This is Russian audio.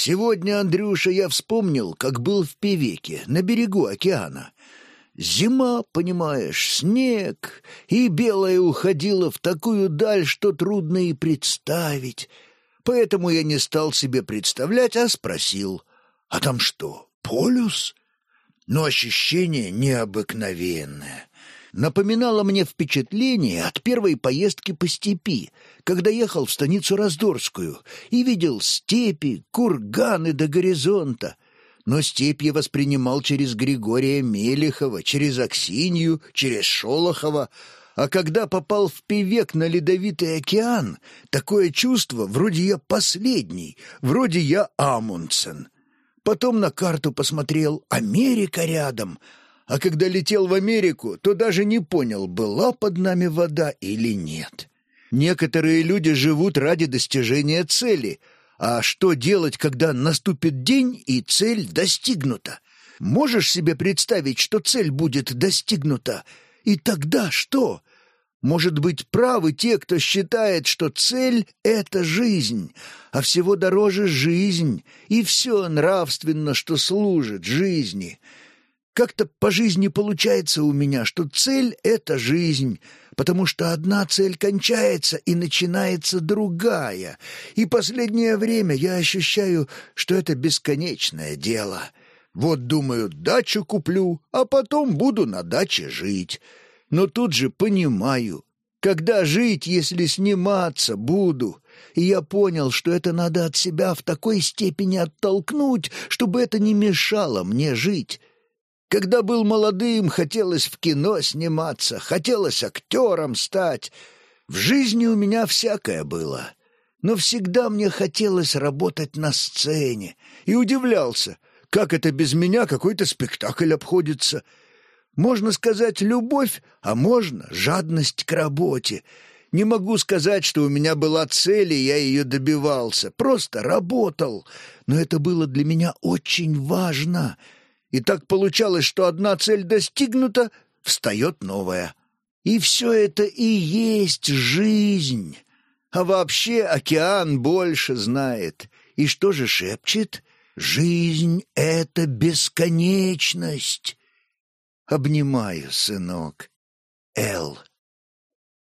Сегодня, Андрюша, я вспомнил, как был в Певеке, на берегу океана. Зима, понимаешь, снег, и белое уходило в такую даль, что трудно и представить. Поэтому я не стал себе представлять, а спросил, а там что, полюс? Но ощущение необыкновенное напоминало мне впечатление от первой поездки по степи, когда ехал в станицу Раздорскую и видел степи, курганы до горизонта. Но степь я воспринимал через Григория Мелехова, через Аксинью, через Шолохова, а когда попал в Певек на Ледовитый океан, такое чувство, вроде я последний, вроде я Амундсен. Потом на карту посмотрел, Америка рядом — а когда летел в Америку, то даже не понял, была под нами вода или нет. Некоторые люди живут ради достижения цели, а что делать, когда наступит день и цель достигнута? Можешь себе представить, что цель будет достигнута? И тогда что? Может быть, правы те, кто считает, что цель — это жизнь, а всего дороже жизнь, и все нравственно, что служит жизни — как-то по жизни получается у меня, что цель — это жизнь, потому что одна цель кончается и начинается другая, и последнее время я ощущаю, что это бесконечное дело. Вот, думаю, дачу куплю, а потом буду на даче жить. Но тут же понимаю, когда жить, если сниматься буду? И я понял, что это надо от себя в такой степени оттолкнуть, чтобы это не мешало мне жить. Когда был молодым, хотелось в кино сниматься, хотелось актером стать. В жизни у меня всякое было. Но всегда мне хотелось работать на сцене. И удивлялся, как это без меня какой-то спектакль обходится. Можно сказать любовь, а можно жадность к работе. Не могу сказать, что у меня была цель, и я ее добивался. Просто работал. Но это было для меня очень важно — и так получалось, что одна цель достигнута, встает новая. И все это и есть жизнь. А вообще океан больше знает. И что же шепчет? Жизнь — это бесконечность. Обнимаю, сынок. Эл.